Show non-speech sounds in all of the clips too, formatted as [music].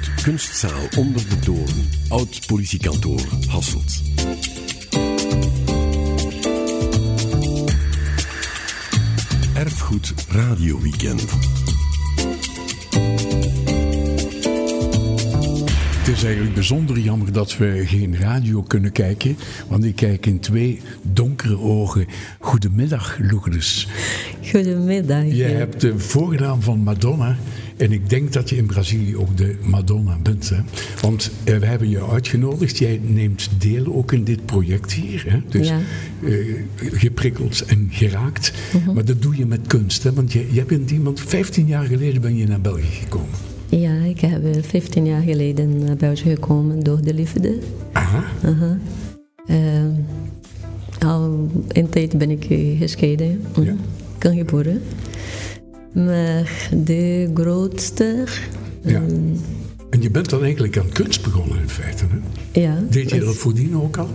vanuit Kunstzaal onder de toren, oud politiekantoor Hasselt. Erfgoed Radio Weekend. Het is eigenlijk bijzonder jammer dat we geen radio kunnen kijken, want ik kijk in twee donkere ogen. Goedemiddag, Lourdes. Goedemiddag. Je hebt de voornaam van Madonna en ik denk dat je in Brazilië ook de Madonna bent. Hè? Want eh, we hebben je uitgenodigd, jij neemt deel ook in dit project hier. Hè? Dus Ja. eh, geprikkeld en geraakt. Maar dat doe je met kunst, hè? want je, je bent iemand, 15 jaar geleden ben je naar België gekomen. Ja, ik heb eh, 15 jaar geleden naar België gekomen door de liefde. Aha. Aha. Eh, al een tijd ben ik eh, gescheiden. Mhm. Ja. Ben geboren. Maar de grootste... Ja. ehm, En je bent dan eigenlijk aan kunst begonnen in feite. Hè? ja, Deed je dus dat voordien ook al?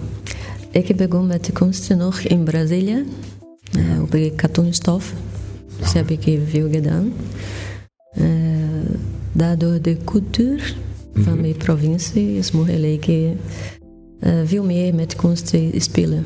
Ik heb begonnen met de kunst nog in Brazilië. eh, op een katoenstof. Dus heb ik veel gedaan. Eh, daardoor de cultuur van mijn provincie is mogelijk eh, veel meer met kunst spelen.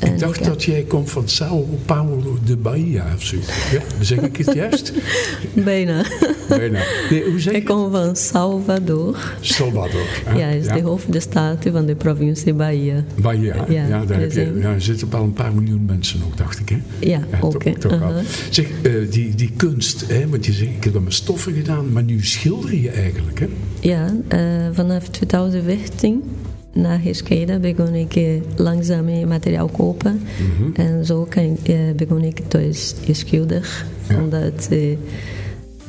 En Ik dacht dat jij komt van Sao Paulo de Bahia of zo. Ja, zeg ik het juist? [laughs] Bijna. Bijna. Nee, hoe zeg Ik kom van Salvador. Salvador. hè? Ja, is de hoofdstad van de provincie Bahia. Bahia. Ja, Ja, daar heb je, ja, er zitten wel een paar miljoen mensen ook, dacht ik. Hè? Ja, ook. wel. Aha. Zeg, eh, die, die kunst, hè, want je zegt, ik heb dat met stoffen gedaan, maar nu schilder je eigenlijk. Hè? Ja, eh, vanaf 2014 na gescheiden begon ik eh, langzaam materiaal kopen. En zo kan, eh, begon ik thuis te schilderen. Ja. Omdat eh,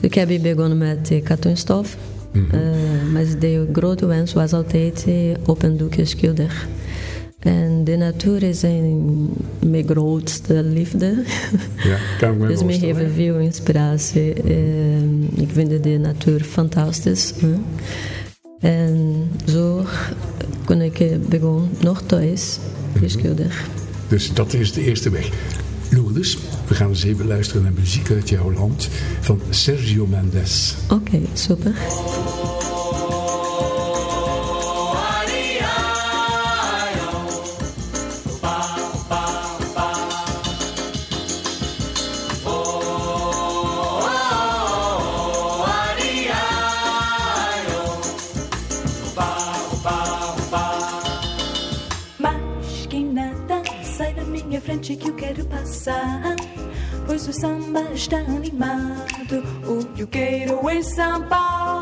ik heb begonnen met katoenstof. Eh, maar de grote wens was altijd op een doekje schilderen. En de natuur is een, mijn grootste liefde. [laughs] Ja, kan ik me Dus voorstellen. geven veel inspiratie. Ehm, ik vind de natuur fantastisch. hè. En zo kon ik eh, begonnen nog thuis te schilderen. Dus dat is de eerste weg. Lourdes, we gaan eens even luisteren naar muziek uit jouw land van Sergio Mendes. Oké, super. Que eu quero passar. Pois o samba está animado. O que eu quero é samba.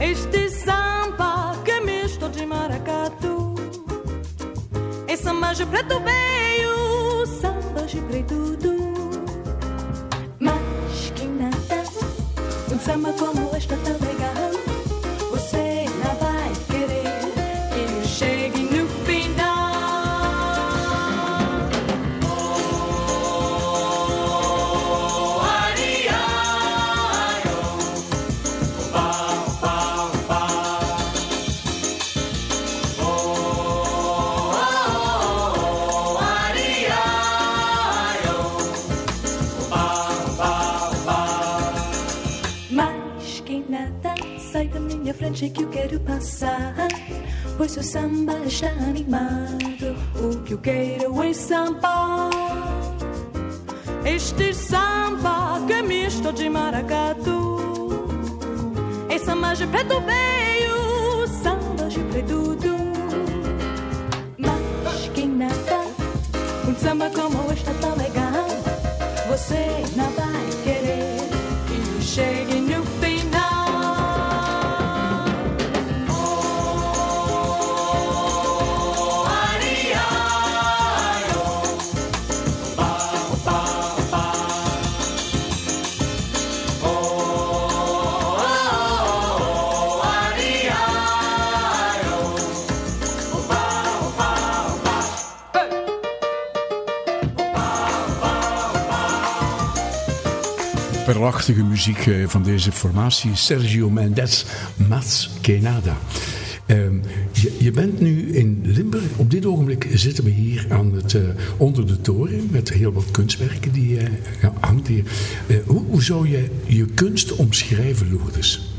Este samba que é misto de maracatu. É samba de preto veio, samba de preto do. Mas que nada, um samba como este é que eu quero passar. Pois o samba está animado. O que eu quero é samba. Este samba que é misto de maracatu. É samba de preto veio, samba de preto. Mas que nada, um samba como este é tão legal. Você não vai querer que chegue Prachtige muziek eh, van deze formatie, Sergio Mendes, Mats Kenada. Ehm, je, bent nu in Limburg. Op dit ogenblik zitten we hier aan het, eh, onder de toren met heel wat kunstwerken die ja, hangt hier. Hoe, hoe zou je je kunst omschrijven, Lourdes?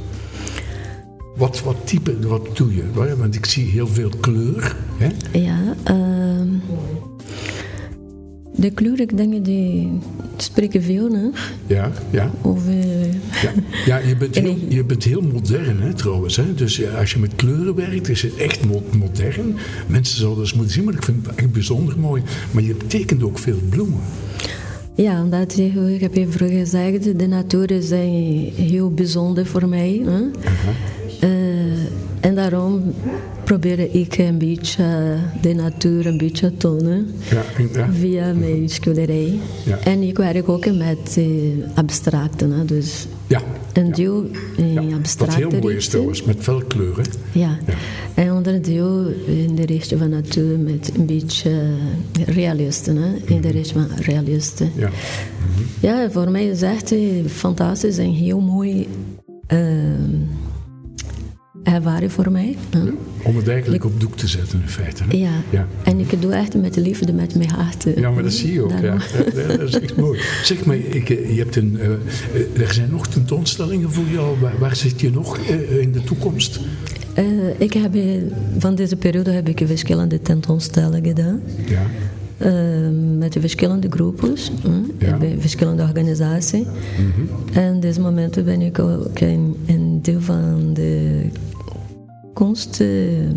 Wat, wat type, wat doe je? Want ik zie heel veel kleur. Hè? Ja, ehm, de kleur, ik denk die spreken veel hè, Ja, ja. over... Ja, ja je, bent En heel, je bent heel modern hè, trouwens. Hè? Dus als je met kleuren werkt, is het echt mo- modern. Mensen zouden eens moeten zien, maar ik vind het echt bijzonder mooi. Maar je tekent ook veel bloemen. Ja, omdat ik, heb je vroeger gezegd, de natuur is eh, heel bijzonder voor mij. Hè? En daarom probeer ik een beetje de natuur een beetje te tonen Ja, via mijn schilderij. Ja. En ik werk ook met eh, abstracte, hè? dus ja. een deel in ja. Wat abstracte heel mooi is trouwens, met veel kleuren. Ja. En ander deel in de richting van natuur met een beetje realisten. Hè? In de richting van realisten. Ja. Ja, voor mij is het echt eh, fantastisch en heel mooi ehm ervaring voor mij. hè. Om het eigenlijk op doek te zetten in feite. Hè? Ja. Ja. en ik doe echt met liefde, met mijn hart. Ja, maar dat zie je ook. Ja. Dat is echt mooi. Zeg maar, ik, eh, je hebt een, eh, eh, er zijn nog tentoonstellingen voor jou. Waar, waar zit je nog eh, in de toekomst? Eh, ik heb, eh, van deze periode heb ik verschillende tentoonstellingen gedaan. Ja. Eh, met de verschillende groepen, Ja. bij verschillende organisaties. En deze momenten ben ik ook een, een deel van de kunst. eh, ehm,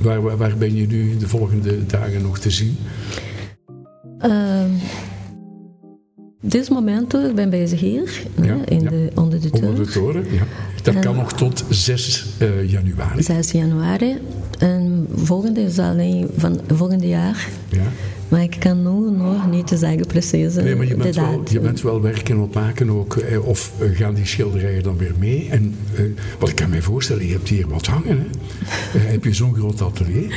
Waar, waar, waar ben je nu de volgende dagen nog te zien? ehm, deze momenten, ik ben bezig hier, Ja, in ja. De, onder de Onder de toren. toren? Ja. Dat En- kan nog tot 6 eh, januari. 6 januari. En volgende is alleen van volgende jaar. Ja. Maar ik kan nu nog niet zeggen precies Nee, maar je de bent, wel, daad. je bent wel werk aan het maken ook. eh, Of eh, gaan die schilderijen dan weer mee? En eh, wat ik kan me voorstellen, je hebt hier wat hangen. Hè? Eh, heb je zo'n groot atelier?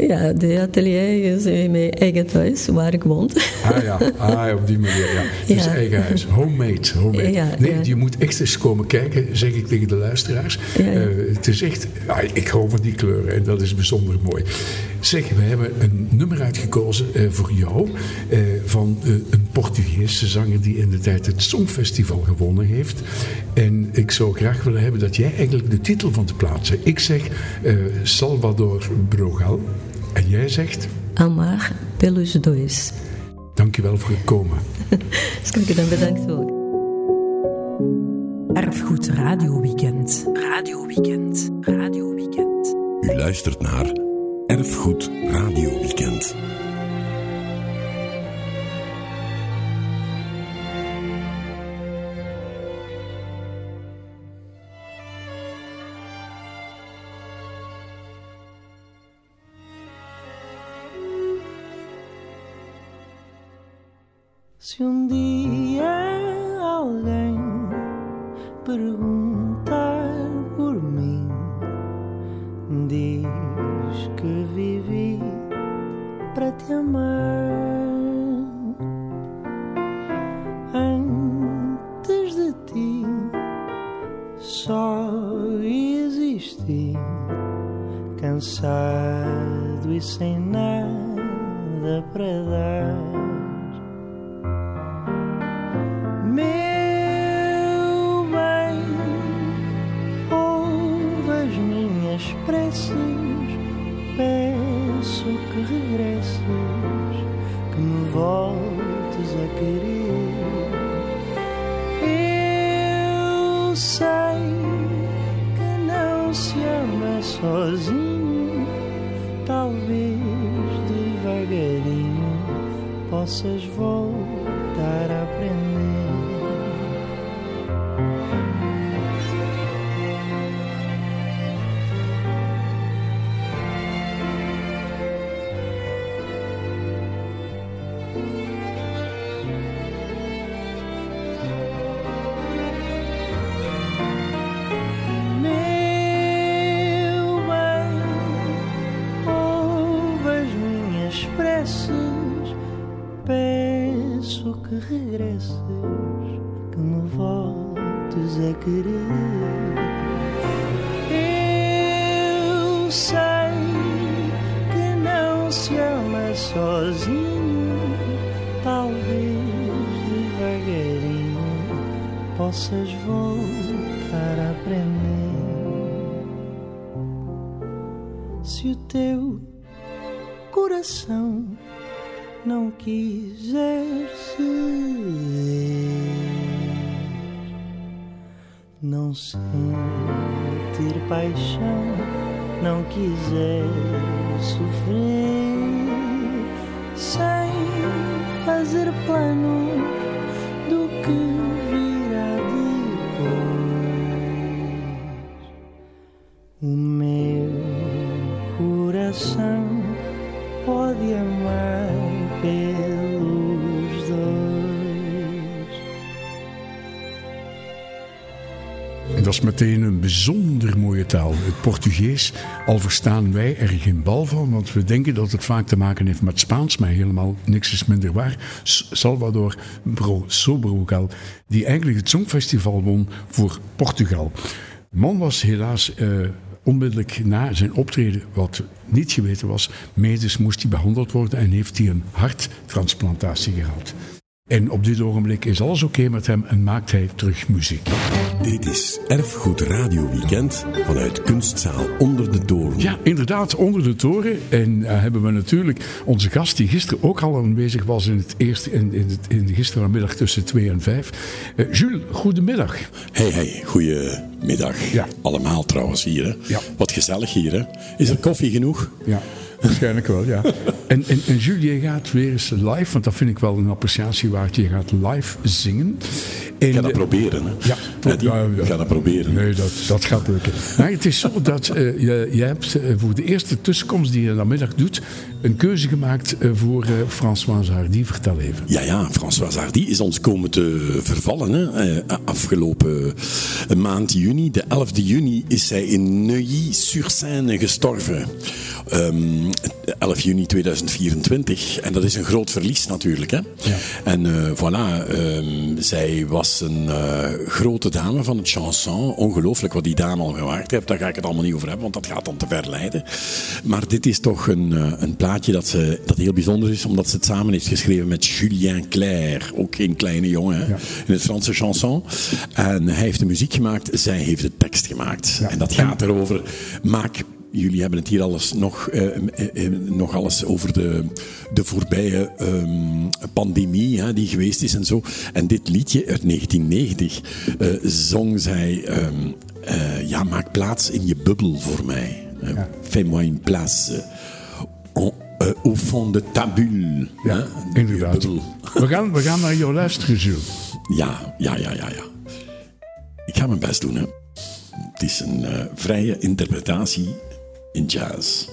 Ja, de atelier is in mijn eigen thuis, waar ik woon. Ah ja, ah, op die manier. Ja. [laughs] Dus Ja. eigen huis. Homemade. homemade. Ja, nee, je moet echt eens komen kijken, zeg ik tegen de luisteraars. Eh, het is echt, ik hou van die kleuren en dat is bijzonder mooi. Zeg, we hebben een nummer uitgekozen eh, voor jou eh, van een Portugese zanger die in de tijd het Songfestival gewonnen heeft. En ik zou graag willen hebben dat jij eigenlijk de titel van de plaat zegt. Ik zeg Salvador Brogal en jij zegt, Amar pelos dois. dankjewel voor het komen. [laughs] Dus dan bedankt ook. Erfgoed Radio Weekend. Radio Weekend. Radio Weekend. U luistert naar Erfgoed Radio Weekend. Sei que não se ama sozinho, talvez devagarinho possas voltar a aprender. Se o teu coração não quiser ser, não sentir paixão, não quiser sofrer, sem fazer planos do que meteen een bijzonder mooie taal. Het Portugees, al verstaan wij er geen bal van, want we denken dat het vaak te maken heeft met Spaans, maar helemaal niks is minder waar. Salvador Bro die eigenlijk het Songfestival won voor Portugal. De man was helaas eh, onmiddellijk na zijn optreden, wat niet geweten was, medisch moest hij behandeld worden en heeft hij een harttransplantatie gehad. En op dit ogenblik is alles oké met hem en maakt hij terug muziek. Dit is Erfgoed Radio Weekend vanuit Kunstzaal Onder de Doorn. Ja, inderdaad, onder de toren. En eh, hebben we natuurlijk onze gast, die gisteren ook al aanwezig was in het eerste, in, in, het, in de gisterenmiddag tussen 2 en 5. Eh, Jules, goedemiddag. Hey, hey, goedemiddag. Ja. Allemaal trouwens hier. Hè. Ja. Wat gezellig hier. Hè. Is er koffie genoeg? Ja, waarschijnlijk wel, ja. [laughs] En, en, en Jules, je gaat weer eens live, want dat vind ik wel een appreciatie waard. Je gaat live zingen. En, Ik ga dat proberen. Hè. Ja, ja, ja. Ik ga dat proberen. Nee, dat, dat gaat lukken. Maar het is zo dat eh, je, je hebt eh, voor de eerste tussenkomst die je namiddag doet, een keuze gemaakt eh, voor eh Françoise Hardy. Vertel even. Ja, ja, François Hardy is ons komen te vervallen. Hè. Afgelopen maand juni, de 11e juni, is zij in Neuilly-sur-Seine gestorven. Ehm, 11 juni 2024. En dat is een groot verlies natuurlijk. Hè. En eh, voilà, ehm, zij was een eh, grote dame van het chanson. Ongelooflijk wat die dame al gemaakt heeft. Daar ga ik het allemaal niet over hebben, want dat gaat dan te ver leiden. Maar dit is toch een, eh, een plaatje dat, ze, dat heel bijzonder is, omdat ze het samen heeft geschreven met Julien Clerc. Ook geen kleine jongen hè, in het Franse chanson. En hij heeft de muziek gemaakt, zij heeft de tekst gemaakt. En dat gaat erover, maak Jullie hebben het hier alles nog, eh, eh, eh, nog alles over de, de voorbije ehm, pandemie hè, die geweest is en zo. En dit liedje uit 1990 eh, zong zij: ehm, eh, Ja, maak plaats in je bubbel voor mij. Eh, Fais-moi une place. Au fond de ta bulle. Ja, hè, inderdaad. We gaan, we gaan naar jou luisteren, Jules. Ja, ja, ja, ja, ja. Ik ga mijn best doen, hè. Het is een vrije interpretatie in jazz.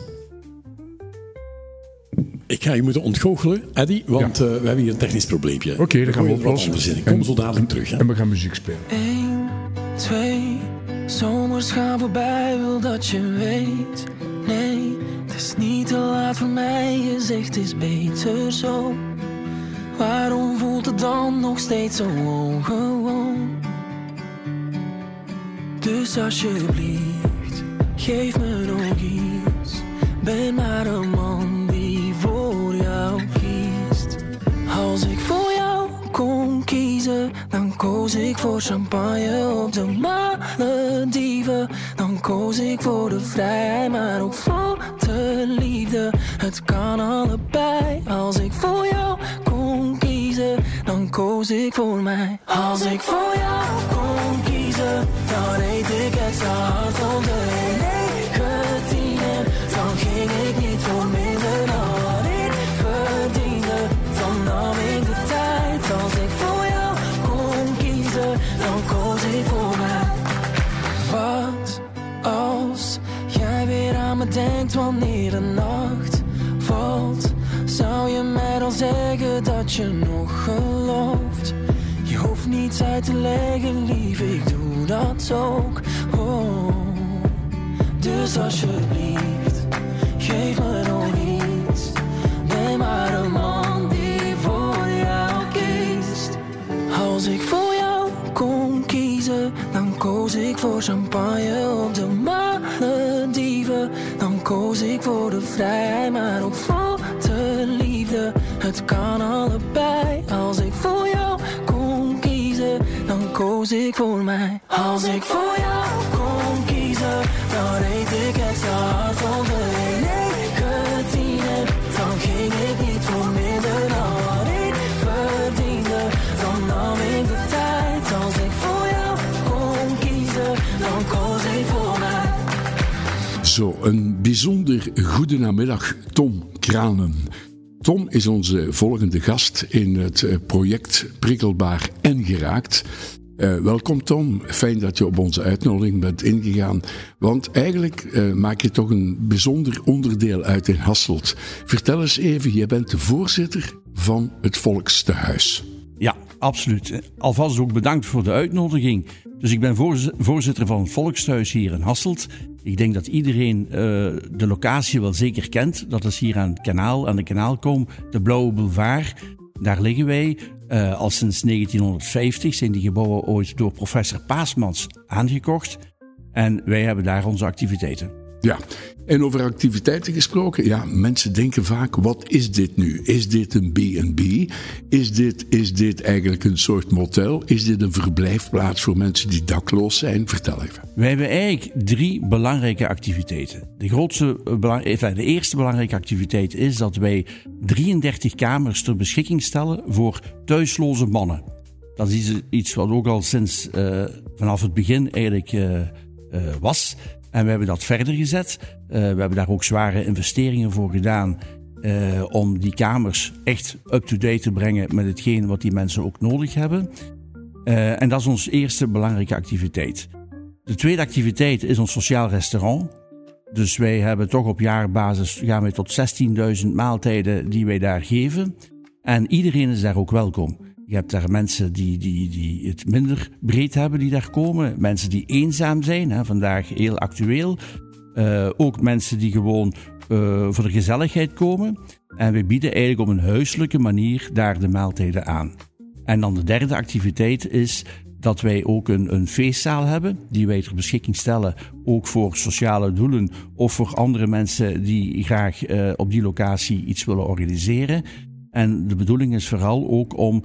Ik ga je moeten ontgoochelen, Eddie, want eh, we hebben hier een technisch probleempje. Oké, dan gaan we oplossen. Ik kom En- zo dadelijk terug, hè. En we gaan muziek spelen. 1, 2, zomers gaan voorbij, wil dat je weet. Nee, het is niet te laat voor mij, je zegt het is beter zo. Waarom voelt het dan nog steeds zo ongewoon? Dus alsjeblieft, geef me nog iets. Ben maar een man die voor jou kiest. Als ik voor jou kon kiezen, dan koos ik voor champagne op de Malediven. Dan koos ik voor de vrijheid, maar ook voor de liefde. Het kan allebei. Als ik voor jou kon kiezen, dan koos ik voor mij. Als ik voor jou kon kiezen, dan eet ik extra hard van denkt wanneer de nacht valt? Zou je mij dan zeggen dat je nog gelooft? Je hoeft niets uit te leggen, lief, ik doe dat ook. Oh. Dus alsjeblieft, geef me nog iets. Ben maar een man die voor jou kiest. Als ik voor jou kon kiezen, dan koos ik voor champagne op de Malediven. Koos ik voor de vrijheid, maar ook voor de liefde. Het kan allebei. Als ik voor jou kon kiezen, dan koos koos ik voor mij. Als ik voor jou kon kiezen, dan Zo, een bijzonder goede namiddag, Tom Kranen. Tom is onze volgende gast in het eh, project Prikkelbaar en Geraakt. Eh, welkom Tom, fijn dat je op onze uitnodiging bent ingegaan. Want eigenlijk eh, maak je toch een bijzonder onderdeel uit in Hasselt. Vertel eens even, jij bent de voorzitter van het Volkstehuis. Absoluut. Alvast ook bedankt voor de uitnodiging. Dus ik ben voorz- voorzitter van het Volkstuis hier in Hasselt. Ik denk dat iedereen eh, de locatie wel zeker kent. Dat is hier aan het kanaal, aan de kanaalkom, de Blauwe Boulevard. Daar liggen wij. Eh, al sinds 1950 zijn die gebouwen ooit door professor Paasmans aangekocht. En wij hebben daar onze activiteiten. Ja, en over activiteiten gesproken. Ja, mensen denken vaak, wat is dit nu? Is dit een B&B? Is dit, is dit eigenlijk een soort motel? Is dit een verblijfplaats voor mensen die dakloos zijn? Vertel even. Wij hebben eigenlijk drie belangrijke activiteiten. De, grootste, eh, enfin, de eerste belangrijke activiteit is dat wij 33 kamers ter beschikking stellen voor thuisloze mannen. Dat is iets wat ook al sinds eh, vanaf het begin eigenlijk eh, eh, was. En we hebben dat verder gezet. Eh, we hebben daar ook zware investeringen voor gedaan. eh, om die kamers echt up-to-date te brengen met hetgeen wat die mensen ook nodig hebben. Eh, en dat is onze eerste belangrijke activiteit. De tweede activiteit is ons sociaal restaurant. Dus wij hebben toch op jaarbasis gaan we tot 16.000 maaltijden die wij daar geven. En iedereen is daar ook welkom. Je hebt daar mensen die, die, die het minder breed hebben die daar komen. Mensen die eenzaam zijn, hè, vandaag heel actueel. Eh, ook mensen die gewoon eh, voor de gezelligheid komen. En we bieden eigenlijk op een huiselijke manier daar de maaltijden aan. En dan de derde activiteit is dat wij ook een, een feestzaal hebben, die wij ter beschikking stellen, ook voor sociale doelen of voor andere mensen die graag eh, op die locatie iets willen organiseren. En de bedoeling is vooral ook om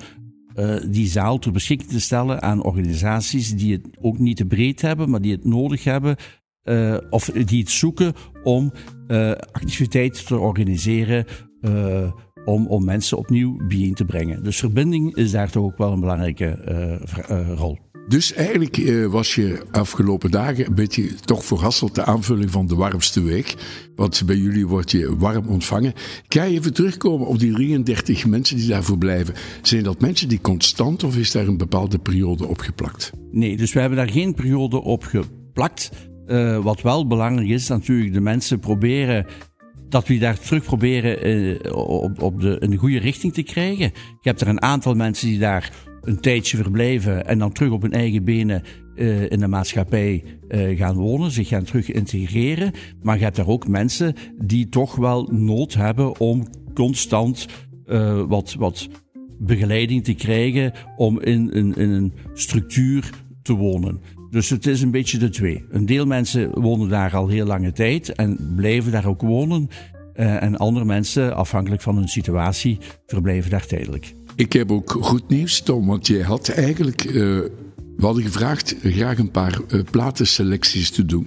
eh, die zaal ter beschikking te stellen aan organisaties die het ook niet te breed hebben, maar die het nodig hebben eh, of die het zoeken om eh, activiteiten te organiseren om, om mensen opnieuw bijeen te brengen. Dus verbinding is daar toch ook wel een belangrijke rol. Dus eigenlijk eh, was je afgelopen dagen een beetje toch voor Hasselt de aanvulling van de warmste week. Want bij jullie word je warm ontvangen. Kan je even terugkomen op die 33 mensen die daarvoor blijven? Zijn dat mensen die constant of is daar een bepaalde periode opgeplakt? Nee, dus we hebben daar geen periode op geplakt. Eh, wat wel belangrijk is, natuurlijk, de mensen proberen dat we daar terug proberen eh, op, op de, een goede richting te krijgen. Je hebt er een aantal mensen die daar een tijdje verblijven en dan terug op hun eigen benen eh, in de maatschappij eh, gaan wonen, zich gaan terug integreren. Maar je hebt daar ook mensen die toch wel nood hebben om constant eh, wat, wat begeleiding te krijgen om in, in, een structuur te wonen. Dus het is een beetje de twee. Een deel mensen wonen daar al heel lange tijd en blijven daar ook wonen. En andere mensen, afhankelijk van hun situatie, verblijven daar tijdelijk. Ik heb ook goed nieuws, Tom, want jij had eigenlijk. eh, we hadden gevraagd graag een paar eh, platenselecties te doen.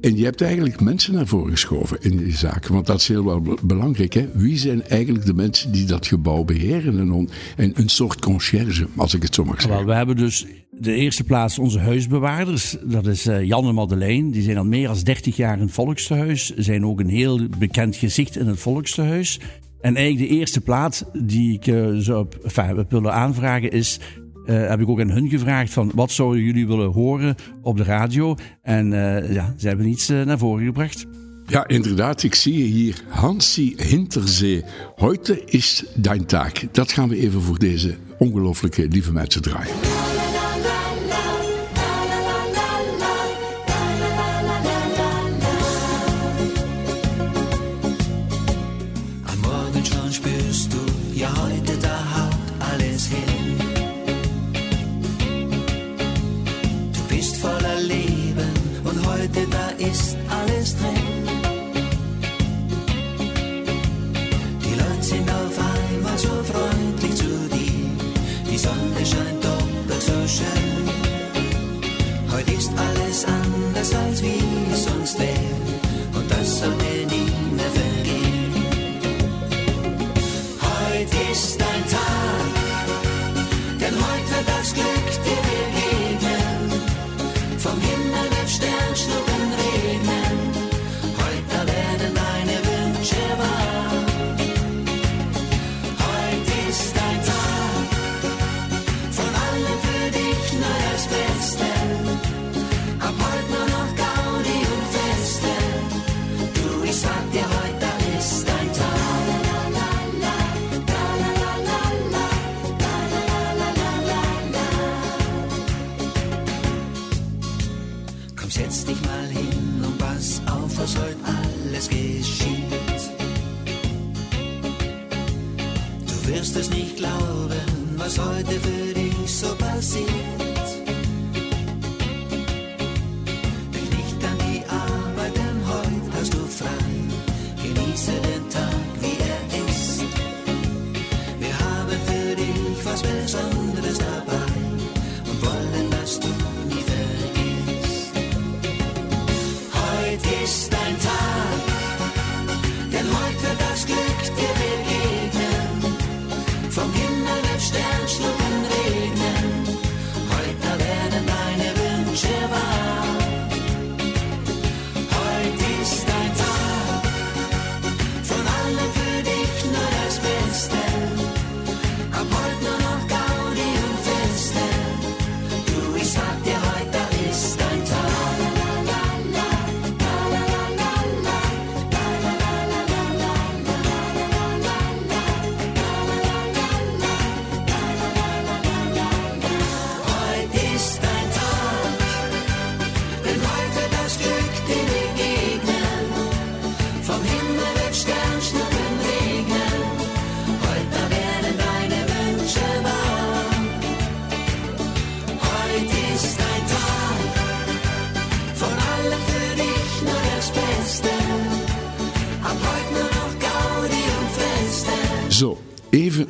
En je hebt eigenlijk mensen naar voren geschoven in die zaken. Want dat is heel wel be- belangrijk. Hè? Wie zijn eigenlijk de mensen die dat gebouw beheren? En, on- en een soort conciërge, als ik het zo mag Wel, zeggen. we hebben dus de eerste plaats onze huisbewaarders. Dat is eh, Jan en Madeleine. Die zijn al meer dan 30 jaar in het Volkstehuis. Zijn ook een heel bekend gezicht in het Volkstehuis. En eigenlijk de eerste plaats die ik eh, zou enfin, willen aanvragen is... eh, heb ik ook aan hun gevraagd van wat zouden jullie willen horen op de radio. En eh, ja, ze hebben iets naar voren gebracht. Ja, inderdaad. Ik zie hier Hansi Hinterzee. Heute is dein taak. Dat gaan we even voor deze ongelooflijke lieve mensen draaien.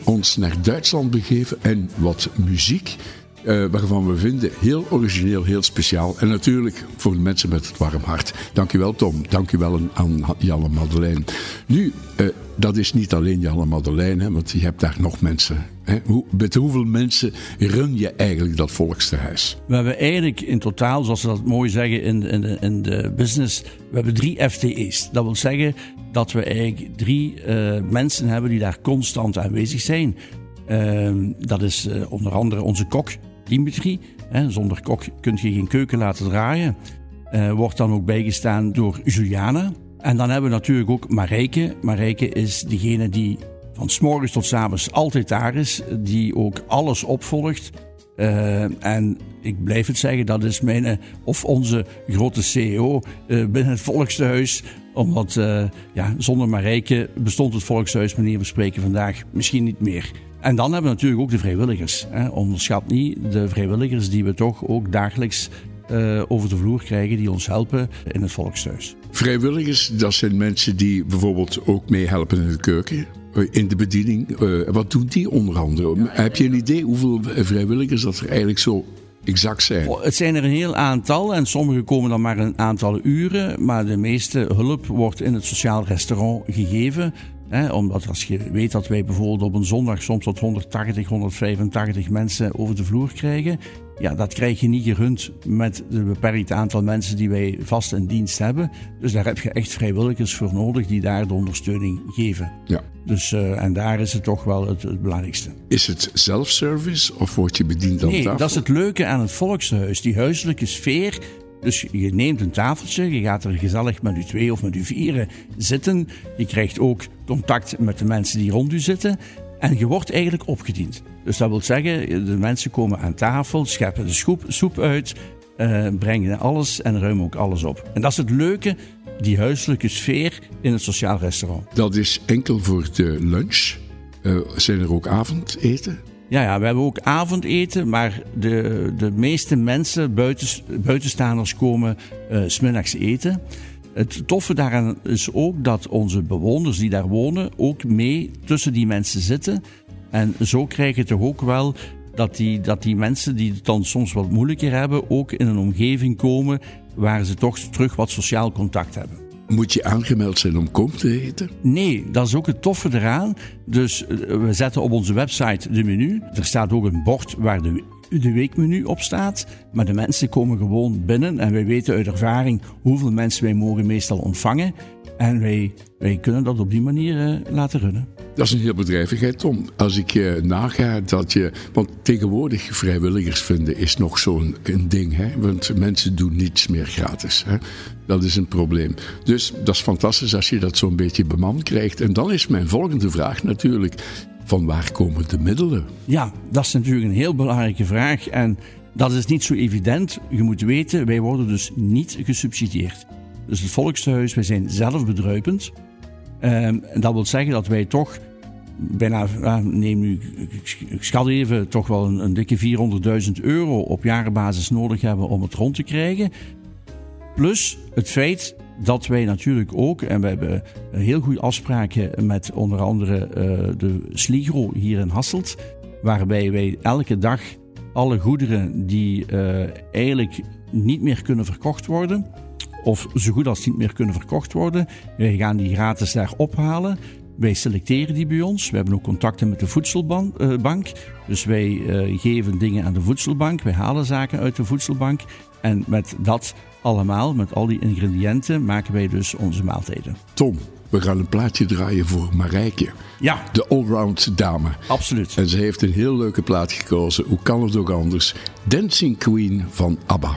Ons naar Duitsland begeven en wat muziek. eh, waarvan we vinden heel origineel, heel speciaal. En natuurlijk voor de mensen met het warm hart. Dankjewel Tom, dankjewel aan Janne Madeleine. Nu, dat is niet alleen Janne Madeleine, hè, want je hebt daar nog mensen. Hè. Hoe, met hoeveel mensen run je eigenlijk dat volkstehuis? We hebben eigenlijk in totaal, zoals ze dat mooi zeggen in, in, de, in de business, we hebben drie FTE's. Dat wil zeggen dat we eigenlijk drie eh, mensen hebben die daar constant aanwezig zijn. Ehm, dat is eh, onder andere onze kok, Dimitri. Hè, zonder kok kun je geen keuken laten draaien. Eh, wordt dan ook bijgestaan door Juliana. En dan hebben we natuurlijk ook Marijke. Marijke is degene die van s morgens tot s avonds altijd daar is. Die ook alles opvolgt. Eh, en ik blijf het zeggen, dat is mijn, eh, of onze grote CEO eh, binnen het Volkshuis. Omdat ja, zonder Marijke bestond het Volkshuis, meneer, we spreken vandaag misschien niet meer. En dan hebben we natuurlijk ook de vrijwilligers. Hè. Onderschat niet de vrijwilligers die we toch ook dagelijks eh, over de vloer krijgen, die ons helpen in het Volkshuis. Vrijwilligers, dat zijn mensen die bijvoorbeeld ook meehelpen in de keuken, eh, in de bediening. Eh, wat doen die onder andere? Heb je een idee hoeveel vrijwilligers dat er eigenlijk zo exact zijn? Oh, Het zijn er een heel aantal en sommige komen dan maar een aantal uren. Maar de meeste hulp wordt in het sociaal restaurant gegeven. Hè, omdat als je weet dat wij bijvoorbeeld op een zondag soms tot 180, 185 mensen over de vloer krijgen. Ja, dat krijg je niet gerund met de beperkt aantal mensen die wij vast in dienst hebben. Dus daar heb je echt vrijwilligers voor nodig die daar de ondersteuning geven. Ja. Dus, eh, en daar is het toch wel het, het belangrijkste. Is het self-service of word je bediend aan Nee, tafel? dat is het leuke aan het volkshuis. Die huiselijke sfeer. Dus je neemt een tafeltje, je gaat er gezellig met u twee of met u vieren zitten. Je krijgt ook contact met de mensen die rond u zitten. En je wordt eigenlijk opgediend. Dus dat wil zeggen, de mensen komen aan tafel, scheppen de soep, soep uit, eh, brengen alles en ruimen ook alles op. En dat is het leuke, die huiselijke sfeer in het sociaal restaurant. Dat is enkel voor de lunch. Eh, zijn er ook avondeten? Ja, ja, we hebben ook avondeten, maar de, de meeste mensen, buitens, buitenstaanders, komen eh, s smiddags eten. Het toffe daaraan is ook dat onze bewoners die daar wonen ook mee tussen die mensen zitten. En zo krijg je toch ook wel dat die, dat die mensen die het dan soms wat moeilijker hebben, ook in een omgeving komen waar ze toch terug wat sociaal contact hebben. Moet je aangemeld zijn om kom te eten? Nee, dat is ook het toffe eraan. Dus eh, we zetten op onze website de menu. Er staat ook een bord waar de, de weekmenu op staat. Maar de mensen komen gewoon binnen en wij weten uit ervaring hoeveel mensen wij mogen meestal ontvangen. En wij, wij kunnen dat op die manier eh, laten runnen. Dat is een heel bedrijvigheid, Tom. Als ik eh, naga dat je... Want tegenwoordig vrijwilligers vinden is nog zo'n een ding. Hè? Want mensen doen niets meer gratis. Hè? Dat is een probleem. Dus dat is fantastisch als je dat zo'n beetje bemand krijgt. En dan is mijn volgende vraag natuurlijk... Van waar komen de middelen? Ja, dat is natuurlijk een heel belangrijke vraag. En dat is niet zo evident. Je moet weten, wij worden dus niet gesubsidieerd. Dus het Volkshuis, wij zijn zelfbedruipend. Ehm, en dat wil zeggen dat wij toch bijna, neem nu, ik schat even, toch wel een, een dikke 400.000 euro op jarenbasis nodig hebben om het rond te krijgen. Plus het feit dat wij natuurlijk ook, en we hebben heel goede afspraken met onder andere eh, de Sligro hier in Hasselt, waarbij wij elke dag alle goederen die eh, eigenlijk niet meer kunnen verkocht worden, of zo goed als niet meer kunnen verkocht worden, wij gaan die gratis daar ophalen. Wij selecteren die bij ons. We hebben ook contacten met de voedselbank. Dus wij eh, geven dingen aan de voedselbank. Wij halen zaken uit de voedselbank. En met dat allemaal, met al die ingrediënten, maken wij dus onze maaltijden. Tom, we gaan een plaatje draaien voor Marijke. Ja, De allround dame. absoluut. En ze heeft een heel leuke plaat gekozen. Hoe kan het ook anders? Dancing Queen van ABBA.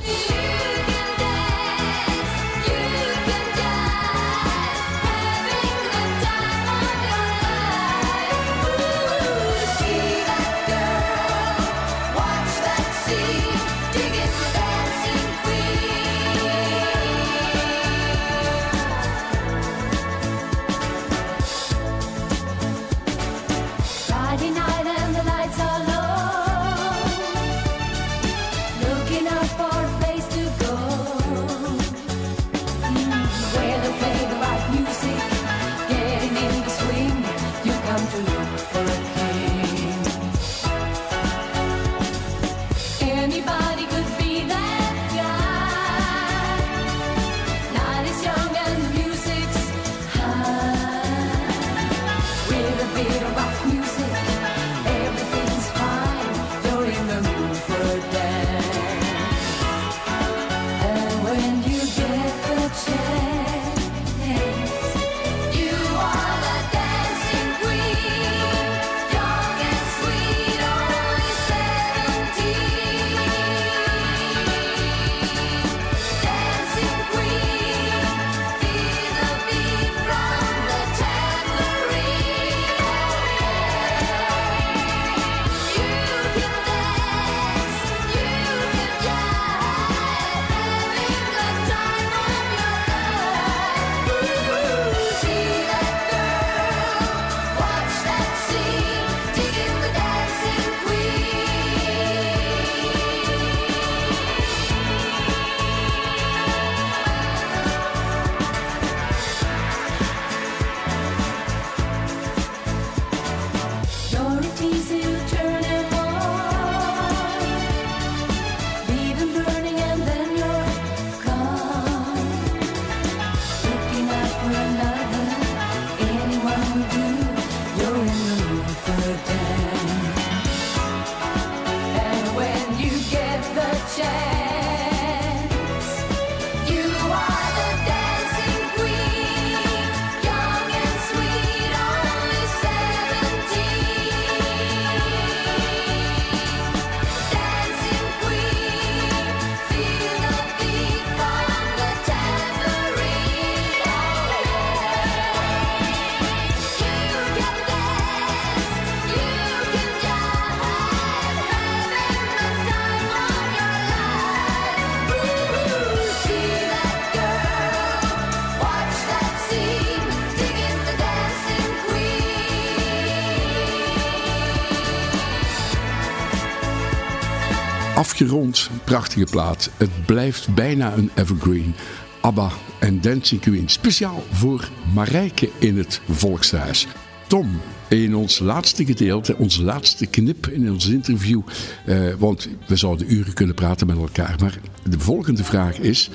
Afgerond, prachtige plaat. Het blijft bijna een evergreen. ABBA en Dancing Queen. Speciaal voor Marijke in het Volkshuis. Tom, in ons laatste gedeelte, ons laatste knip in ons interview, eh, want we zouden uren kunnen praten met elkaar, maar de volgende vraag is,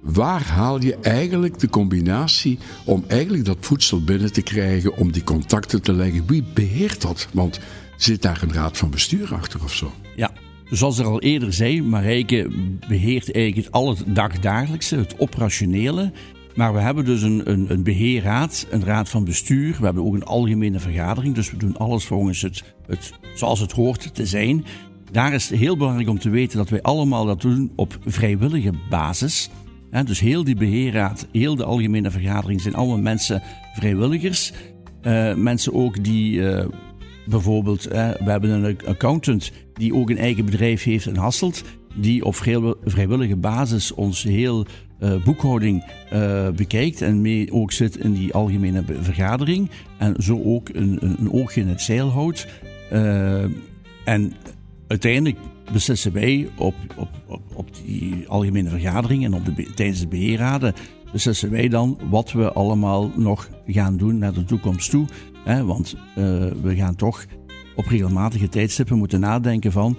waar haal je eigenlijk de combinatie om eigenlijk dat voedsel binnen te krijgen, om die contacten te leggen? Wie beheert dat? Want zit daar een raad van bestuur achter of zo? Zoals ik al eerder zei, Marijke beheert eigenlijk al het dagdagelijkse, het operationele. Maar we hebben dus een, een, een beheerraad, een raad van bestuur. We hebben ook een algemene vergadering, dus we doen alles volgens het, het, zoals het hoort te zijn. Daar is het heel belangrijk om te weten dat wij allemaal dat doen op vrijwillige basis. Dus heel die beheerraad, heel de algemene vergadering zijn allemaal mensen vrijwilligers. Eh, mensen ook die eh, bijvoorbeeld, we hebben een accountant die ook een eigen bedrijf heeft in Hasselt. Die op vrij- vrijwillige basis ons heel eh, boekhouding eh, bekijkt en mee ook zit in die algemene vergadering. En zo ook een, een, oogje in het zeil houdt. Eh, en uiteindelijk beslissen wij op, op, op, op die algemene vergadering en op de, tijdens de beheerraden beslissen wij dan wat we allemaal nog gaan doen naar de toekomst toe. Hè, want we gaan toch op regelmatige tijdstippen moeten nadenken van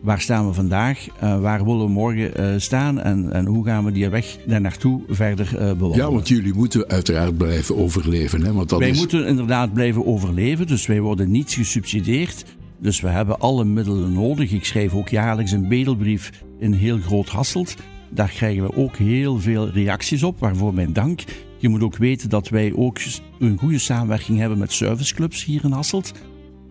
waar staan we vandaag, eh, waar willen we morgen eh, staan en, en hoe gaan we die weg daar naartoe verder eh bewandelen. Ja, want jullie moeten uiteraard blijven overleven. Hè? Want dat wij is... moeten inderdaad blijven overleven, dus wij worden niet gesubsidieerd. Dus we hebben alle middelen nodig. Ik schrijf ook jaarlijks een bedelbrief in heel groot Hasselt. Daar krijgen we ook heel veel reacties op, waarvoor mijn dank. Je moet ook weten dat wij ook een goede samenwerking hebben met serviceclubs hier in Hasselt.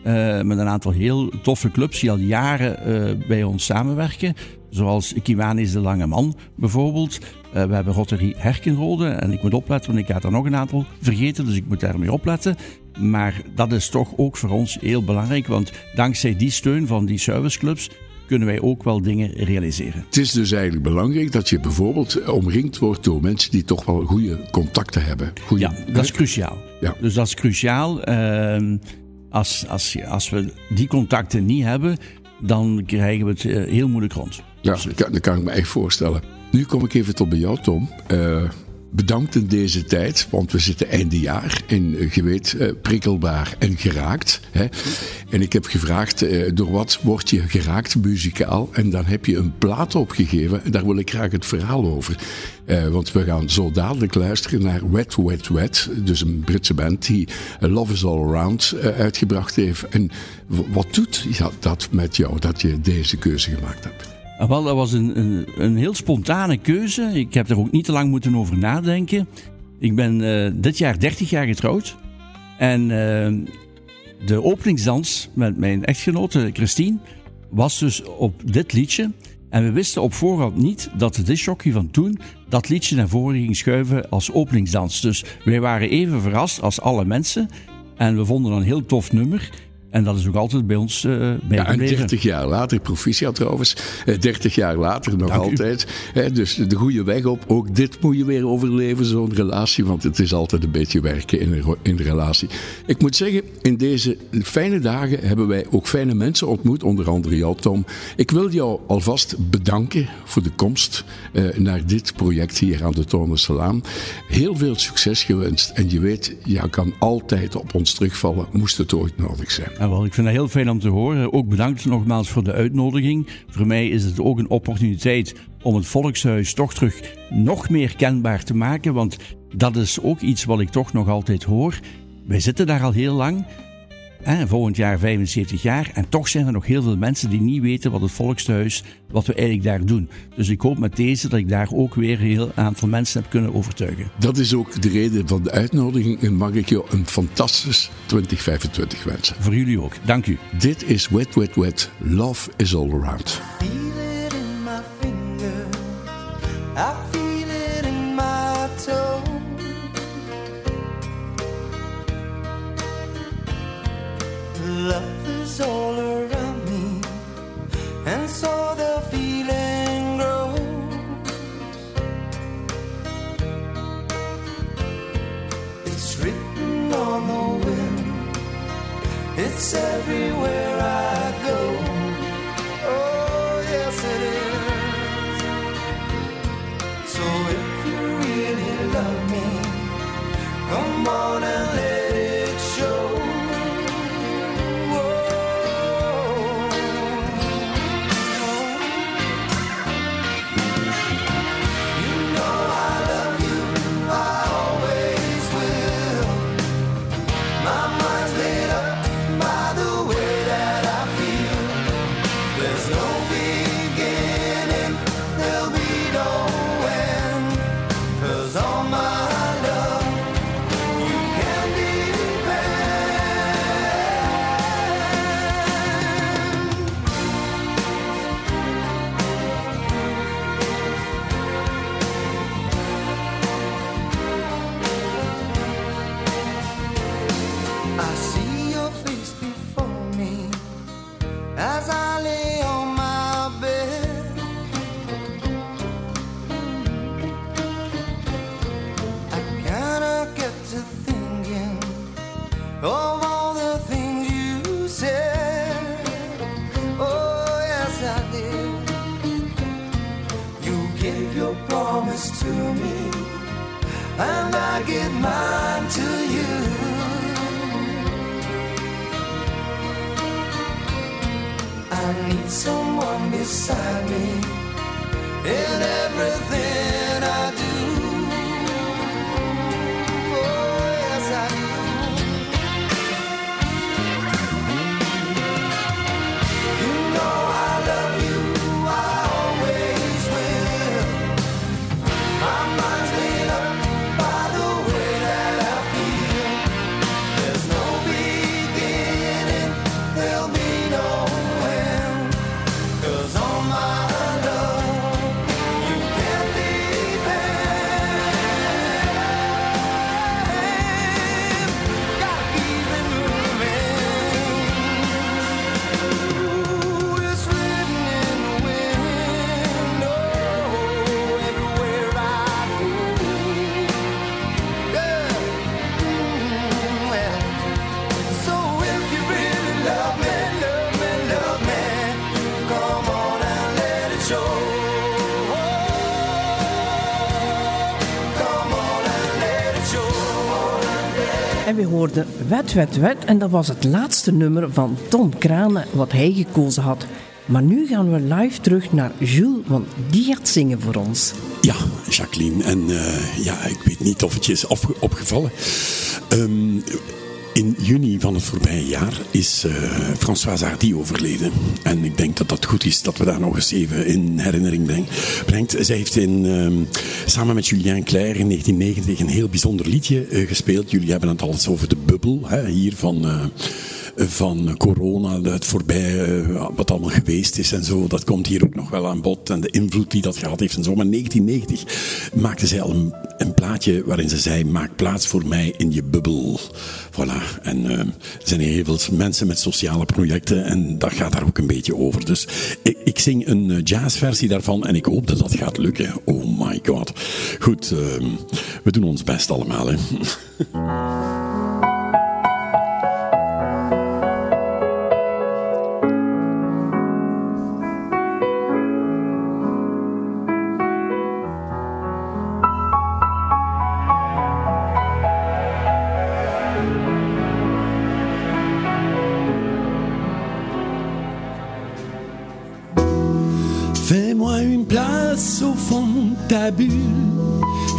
Eh, met een aantal heel toffe clubs die al jaren eh, bij ons samenwerken. Zoals Kiwanis de Lange Man bijvoorbeeld. Eh, we hebben Rotary Herkenrode. En ik moet opletten, want ik ga er nog een aantal vergeten. Dus ik moet daarmee opletten. Maar dat is toch ook voor ons heel belangrijk. Want dankzij die steun van die serviceclubs kunnen wij ook wel dingen realiseren. Het is dus eigenlijk belangrijk dat je bijvoorbeeld omringd wordt door mensen die toch wel goede contacten hebben. Goede, Ja, dat is cruciaal. Ja. Dus dat is cruciaal. Ehm, als, als, als we die contacten niet hebben, dan krijgen we het eh, heel moeilijk rond. Ja, dat kan, dat kan ik me echt voorstellen. Nu kom ik even tot bij jou, Tom. Eh, bedankt in deze tijd, want we zitten einde jaar en eh, je weet, eh, prikkelbaar en geraakt. Hè? En ik heb gevraagd, eh, door wat word je geraakt muzikaal? En dan heb je een plaat opgegeven en daar wil ik graag het verhaal over. Want we gaan zo dadelijk luisteren naar Wet, Wet, Wet. Dus een Britse band die Love is All Around uitgebracht heeft. En wat doet dat met jou, dat je deze keuze gemaakt hebt? Ah, Wel, dat was een, een, een heel spontane keuze. Ik heb er ook niet te lang moeten over nadenken. Ik ben eh, dit jaar 30 jaar getrouwd. En eh, de openingsdans met mijn echtgenote Christine was dus op dit liedje. En we wisten op voorhand niet dat de discjockey van toen dat liedje naar voren ging schuiven als openingsdans. Dus wij waren even verrast als alle mensen. En we vonden een heel tof nummer. En dat is ook altijd bij ons eh Ja, en bijgebleven. 30 jaar later, proficiat trouwens, eh, 30 jaar later nog Dank altijd. Hè, dus de goede weg op. Ook dit moet je weer overleven, zo'n relatie. Want het is altijd een beetje werken in een, in een relatie. Ik moet zeggen, in deze fijne dagen hebben wij ook fijne mensen ontmoet. Onder andere jou, Tom. Ik wil jou alvast bedanken voor de komst eh, naar dit project hier aan de Toornersalaan. Heel veel succes gewenst. En je weet, je kan altijd op ons terugvallen, moest het ooit nodig zijn. Wel, ik vind dat heel fijn om te horen. Ook bedankt nogmaals voor de uitnodiging. Voor mij is het ook een opportuniteit om het Volkshuis toch terug nog meer kenbaar te maken. Want dat is ook iets wat ik toch nog altijd hoor. Wij zitten daar al heel lang. Hè, volgend jaar 75 jaar. En toch zijn er nog heel veel mensen die niet weten wat het Volkshuis, wat we eigenlijk daar doen. Dus ik hoop met deze dat ik daar ook weer een heel aantal mensen heb kunnen overtuigen. Dat is ook de reden van de uitnodiging en mag ik jou een fantastisch 2025 wensen. Voor jullie ook. Dank u. Dit is Wet Wet Wet, Love is All Around. feel it in my finger. I Love is all around me, and so the feeling grows. It's written on the wind, it's everywhere I go. Oh, yes, it is. So if you really love me, come on and let En we hoorden Wet, Wet, Wet. En dat was het laatste nummer van Tom Kranen wat hij gekozen had. Maar nu gaan we live terug naar Jules, want die gaat zingen voor ons. Ja, Jacqueline. En eh, ja, ik weet niet of het je is opge- opgevallen. Ehm, in juni van het voorbije jaar is eh Françoise Hardy overleden. En ik denk dat dat goed is dat we daar nog eens even in herinnering breng- brengt. Zij heeft in, ehm, samen met Julien Clerc in 1990 een heel bijzonder liedje eh, gespeeld. Jullie hebben het al eens over de bubbel hè, hier van... eh, van corona, het voorbij, eh, wat allemaal geweest is en zo, dat komt hier ook nog wel aan bod. En de invloed die dat gehad heeft en zo. Maar in 1990 maakte zij al een, plaatje waarin ze zei, maak plaats voor mij in je bubbel. Voilà. En eh, er zijn heel veel mensen met sociale projecten en dat gaat daar ook een beetje over. Dus ik, ik zing een eh, jazzversie daarvan en ik hoop dat dat gaat lukken. Oh my god. Goed, we doen ons best allemaal. Hè. [laughs]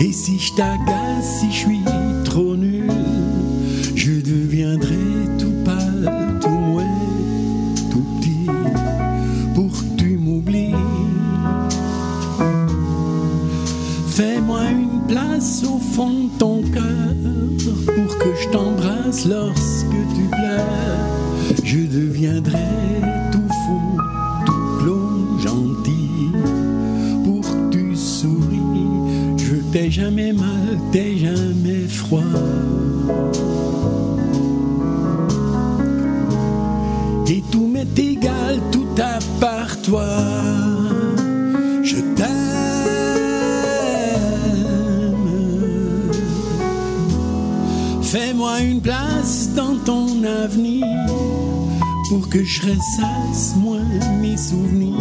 Et si je t'agace, si je suis trop nul, je deviendrai tout pâle, tout mouais, tout petit, pour que tu m'oublies. Fais-moi une place au fond de ton cœur pour que je t'embrasse lorsque tu pleures. Je deviendrai T'ai jamais mal, t'ai jamais froid. Et tout m'est égal, tout à part toi. Je t'aime. Fais-moi une place dans ton avenir pour que je ressasse moins mes souvenirs.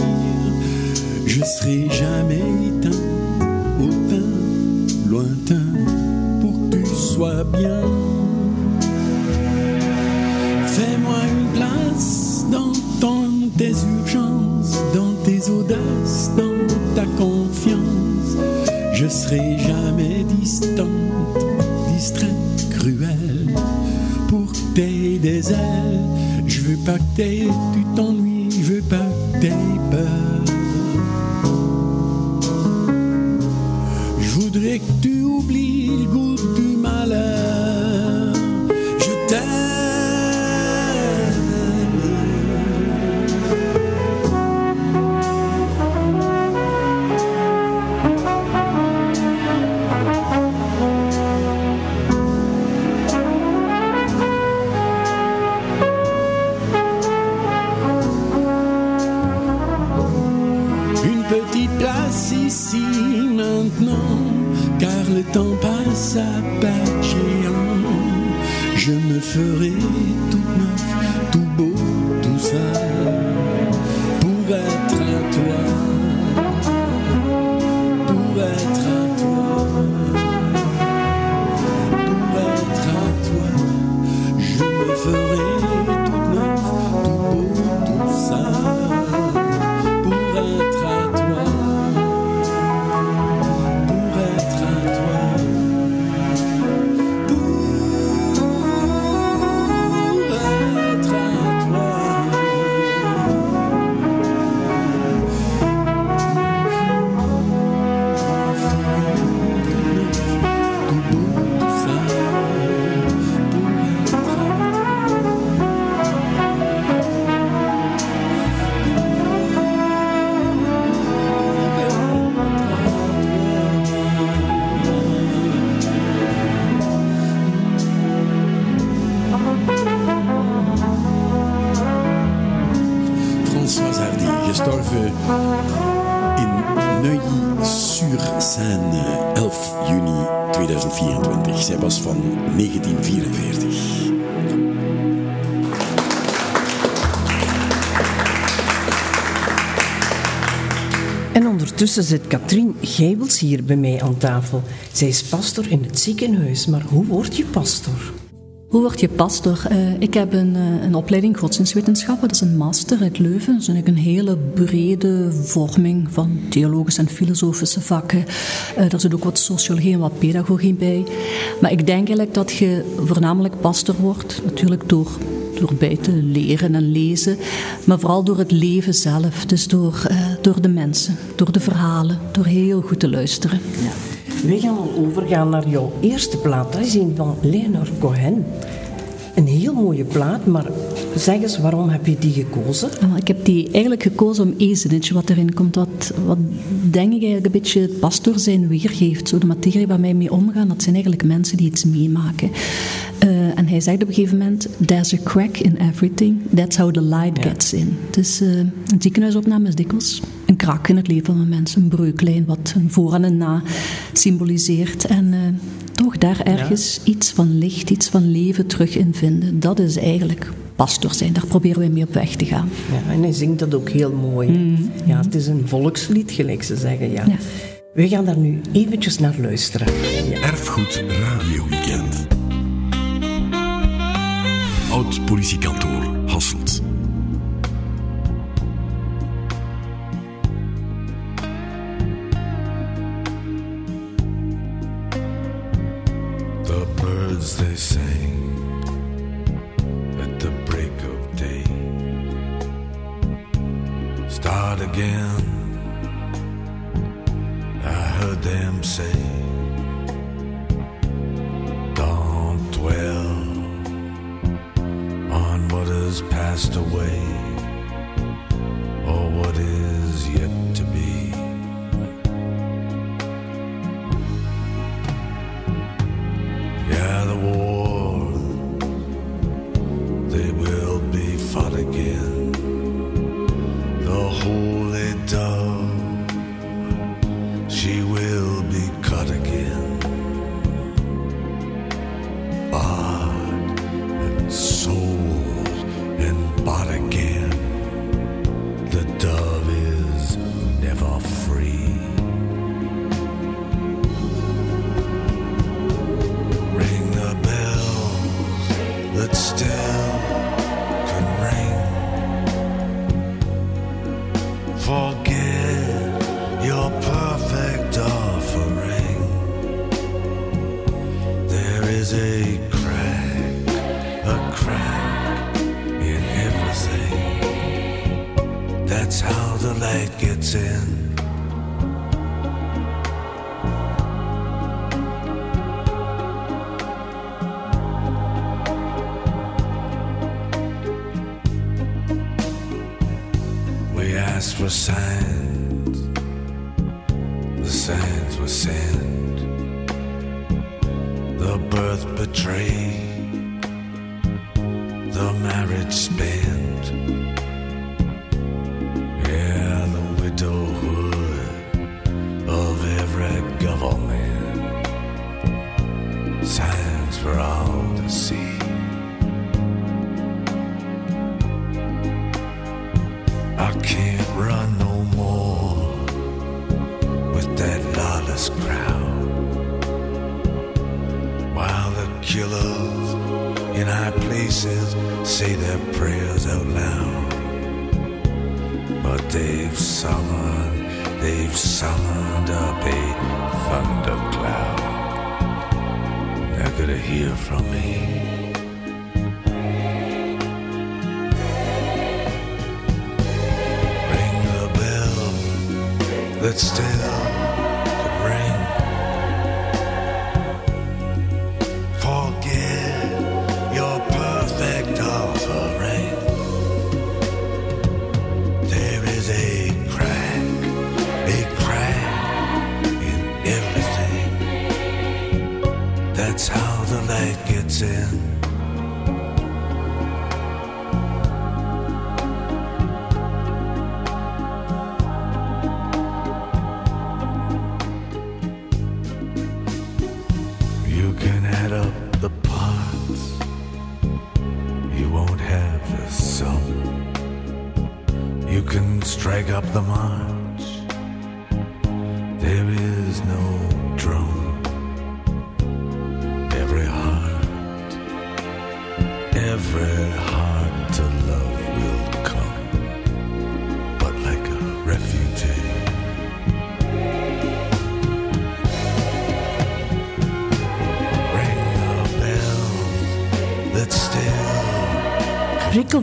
Je serai jamais éteint pour que tu sois bien. Fais-moi une place dans ton, tes urgences, dans tes audaces, dans ta confiance. Je serai jamais distante, distraite, cruelle, pour t'aies des ailes. Je veux pas que tu t'ennuies, je veux pas que ondertussen zit Katrien Geibels hier bij mij aan tafel. Zij is pastor in het ziekenhuis, maar hoe word je pastor? Hoe word je pastor? Eh, ik heb een, eh, een opleiding godsdienstwetenschappen, dat is een master uit Leuven. Dat is een hele brede vorming van theologische en filosofische vakken. Eh, er zit ook wat sociologie en wat pedagogie bij. Maar ik denk eigenlijk dat je voornamelijk pastor wordt, natuurlijk door, door bij te leren en lezen, maar vooral door het leven zelf. Dus door, eh, door de mensen, door de verhalen, door heel goed te luisteren. We gaan al overgaan naar jouw eerste plaat. Dat is een van Leonard Cohen. Een heel mooie plaat, maar zeg eens, waarom heb je die gekozen? Ah, Ik heb die eigenlijk gekozen om zinnetje wat erin komt, wat, wat denk ik eigenlijk een beetje het pastoor zijn weergeeft. Zo de materie waar wij mee omgaan, dat zijn eigenlijk mensen die iets meemaken. En hij zegt op een gegeven moment, there's a crack in everything, that's how the light gets in. Dus eh, een ziekenhuisopname is dikwijls een krak in het leven van een mens, een breuklijn wat een voor en een na symboliseert. En eh, toch daar ergens iets van licht, iets van leven terug in vinden. Dat is eigenlijk pastor zijn, daar proberen wij mee op weg te gaan. Ja, en hij zingt dat ook heel mooi. hè? Ja, het is een volkslied, gelijk ze zeggen. Ja. Ja. We gaan daar nu eventjes naar luisteren. Erfgoed Radio Weekend. Oud politiekantoor Hasselt. The birds they sang at the break of day. Start again. I heard them say, has passed away or what is yet to be. Light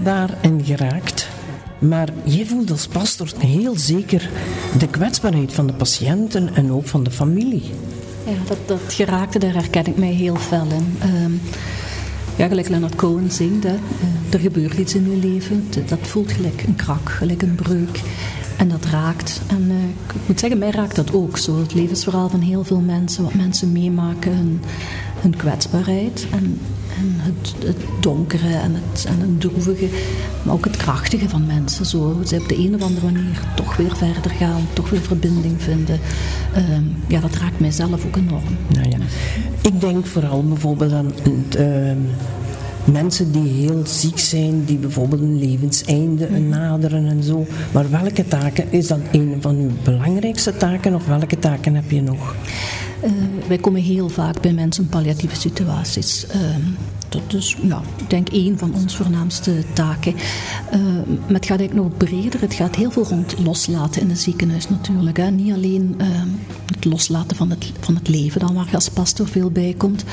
prikkelbaar en geraakt. Maar jij voelt als pastor heel zeker de kwetsbaarheid van de patiënten en ook van de familie. Ja, dat, dat geraakte, daar herken ik mij heel fel in. Ehm, ja, gelijk Leonard Cohen zingt, hè. Eh, er gebeurt iets in je leven. Dat voelt gelijk een krak, gelijk een breuk. En dat raakt. En eh, ik moet zeggen, mij raakt dat ook zo. Het levensverhaal van heel veel mensen, wat mensen meemaken, hun, hun kwetsbaarheid. En, en het, het donkere en het, en het droevige, maar ook het krachtige van mensen. Zo, ze op de een of andere manier toch weer verder gaan, toch weer verbinding vinden. Ehm, ja, dat raakt mijzelf ook enorm. Nou ja. Ik denk vooral bijvoorbeeld aan ehm, mensen die heel ziek zijn, die bijvoorbeeld een levenseinde naderen en zo. Maar welke taken, is dat een van uw belangrijkste taken of welke taken heb je nog? Eh, wij komen heel vaak bij mensen in palliatieve situaties. Ehm, dat is, ja, ik denk één van onze voornaamste taken. Eh, maar het gaat eigenlijk nog breder. Het gaat heel veel rond loslaten in het ziekenhuis natuurlijk. Hè. Niet alleen ehm, het loslaten van het, van het leven, dan waar je als pastor veel bij komt.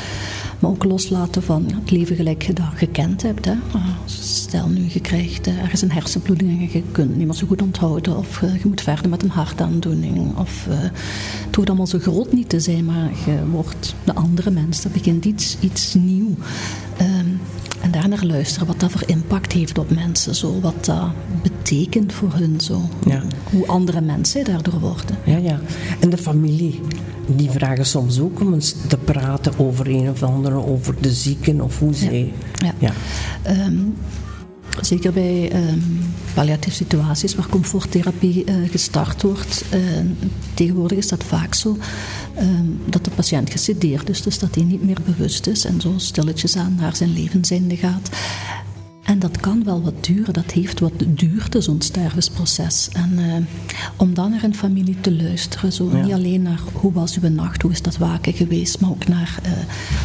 Maar ook loslaten van het leven gelijk je dat gekend hebt. Hè. Ah, stel nu, je krijgt eh, ergens een hersenbloeding en je kunt het niet meer zo goed onthouden. Of eh, je moet verder met een hartaandoening. Of eh, het hoeft allemaal zo groot niet te zijn, maar je wordt de andere mens. Dat begint iets, iets nieuw. Ehm, en daarnaar luisteren, wat dat voor impact heeft op mensen. Zo, wat dat betekent voor hun. Zo. Ja. Hoe andere mensen daardoor worden. Ja, ja. En de familie, die vragen soms ook om eens te praten over een of andere, over de zieken of hoe zij... Ja. Ja. Ehm, zeker bij ehm, palliatieve situaties waar comforttherapie eh, gestart wordt. tegenwoordig is dat vaak zo ehm, dat de patiënt gesedeerd is, dus dat hij niet meer bewust is en zo stilletjes aan naar zijn levenseinde gaat. En dat kan wel wat duren, dat heeft wat duurte, zo'n stervensproces. En eh, om dan naar een familie te luisteren, zo Ja. niet alleen naar hoe was uw nacht, hoe is dat waken geweest, maar ook naar eh,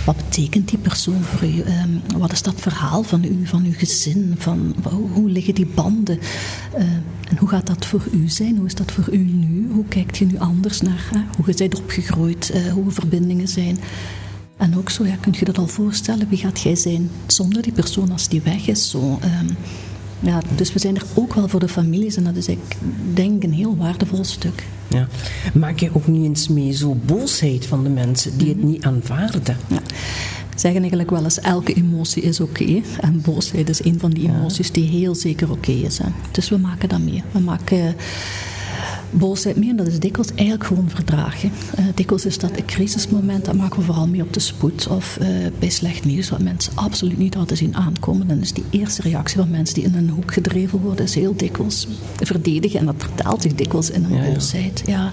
wat betekent die persoon voor u, Ehm, wat is dat verhaal van u, van uw gezin, van hoe, liggen die banden? Eh, en hoe gaat dat voor u zijn, hoe is dat voor u nu, hoe kijkt je nu anders naar hoe je bent opgegroeid, eh, hoe verbindingen zijn. En ook zo, ja, kun je dat al voorstellen, wie gaat jij zijn zonder die persoon als die weg is? Zo, ehm, ja, dus we zijn er ook wel voor de families en dat is, ik denk, een heel waardevol stuk. Ja. Maak je ook niet eens mee zo boosheid van de mensen die het niet aanvaarden? Ja. Zeggen eigenlijk wel eens, elke emotie is oké. En boosheid is een van die emoties die heel zeker oké is. Hè. Dus we maken dat mee. We maken boosheid mee en dat is dikwijls eigenlijk gewoon verdragen. Eh dikwijls is dat een crisismoment, dat maken we vooral mee op de spoed. Of eh, bij slecht nieuws, wat mensen absoluut niet hadden zien aankomen. Dan is die eerste reactie van mensen die in een hoek gedreven worden, is heel dikwijls verdedigen. En dat vertaalt zich dikwijls in een ja. boosheid. Ja.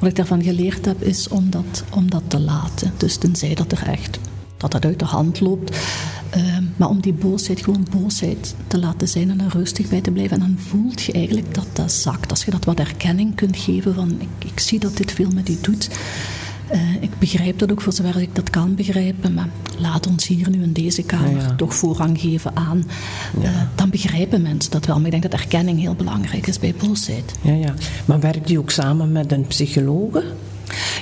Wat ik daarvan geleerd heb, is om dat, om dat te laten. Dus tenzij dat er echt dat dat uit de hand loopt. Ehm, maar om die boosheid gewoon boosheid te laten zijn en er rustig bij te blijven. En dan voelt je eigenlijk dat dat zakt. Als je dat wat erkenning kunt geven van ik, ik zie dat dit veel met u doet. Eh, ik begrijp dat ook voor zover ik dat kan begrijpen, maar laat ons hier nu in deze kamer Ja, ja. toch voorrang geven aan. Eh, dan begrijpen mensen dat wel. Maar ik denk dat erkenning heel belangrijk is bij boosheid. Ja, ja. Maar werkt u ook samen met een psychologe?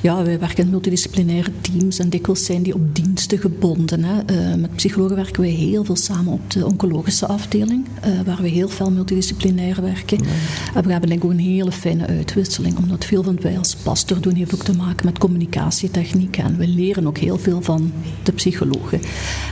Ja, wij werken in multidisciplinaire teams en dikwijls zijn die op diensten gebonden. Hè. Eh, met psychologen werken wij heel veel samen op de oncologische afdeling, eh, waar we heel veel multidisciplinair werken. En we hebben denk ik ook een hele fijne uitwisseling, omdat veel van wat wij als pastor doen heeft ook te maken met communicatietechnieken. En we leren ook heel veel van de psychologen.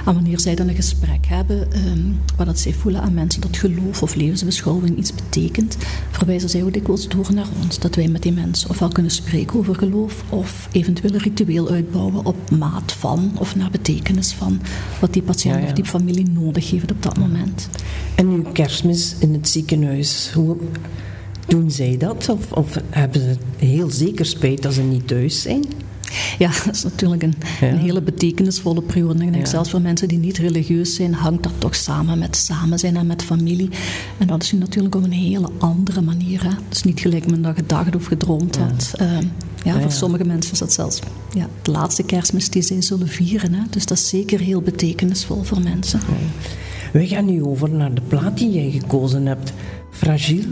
En wanneer zij dan een gesprek hebben, ehm, waar dat zij voelen aan mensen dat geloof of levensbeschouwing iets betekent, verwijzen zij ook dikwijls door naar ons. Dat wij met die mensen ofwel kunnen spreken over geloof of eventueel een ritueel uitbouwen op maat van of naar betekenis van wat die patiënt Ja, ja. of die familie nodig heeft op dat moment. En uw kerstmis in het ziekenhuis, hoe doen zij dat? Of, of hebben ze heel zeker spijt dat ze niet thuis zijn? Ja, dat is natuurlijk een, Ja. een hele betekenisvolle periode. Ik denk Ja. zelfs voor mensen die niet religieus zijn, hangt dat toch samen met samen zijn en met familie. En dat is nu natuurlijk op een hele andere manier. Hè. Het is niet gelijk met dat je gedacht of gedroomd hebt. Ehm, ja, voor sommige mensen is dat zelfs ja, de laatste kerstmis die zij zullen vieren. Hè. Dus dat is zeker heel betekenisvol voor mensen. We gaan nu over naar de plaat die jij gekozen hebt. Fragiel,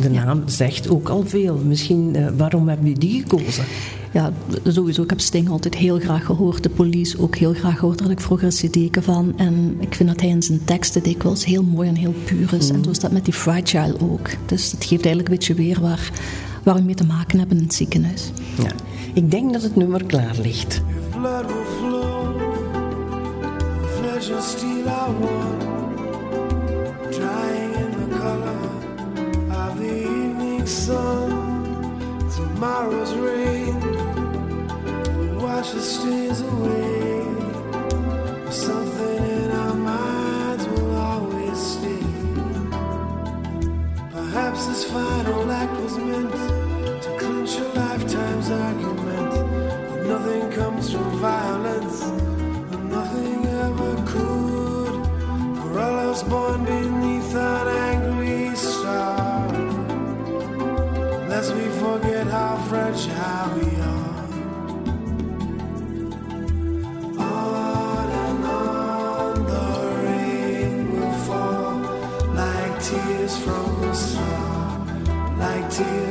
de naam zegt ook al veel. Misschien, eh, waarom heb je die gekozen? Ja, sowieso. Ik heb Sting altijd heel graag gehoord. De police ook heel graag gehoord. Daar had ik vroeger een cd van. En ik vind dat hij in zijn teksten dikwijls heel mooi en heel puur is. En zo is dat met die Fragile ook. Dus het geeft eigenlijk een beetje weer waar, waar we mee te maken hebben in het ziekenhuis. Ja. Ik denk dat het nummer klaar ligt. days away. see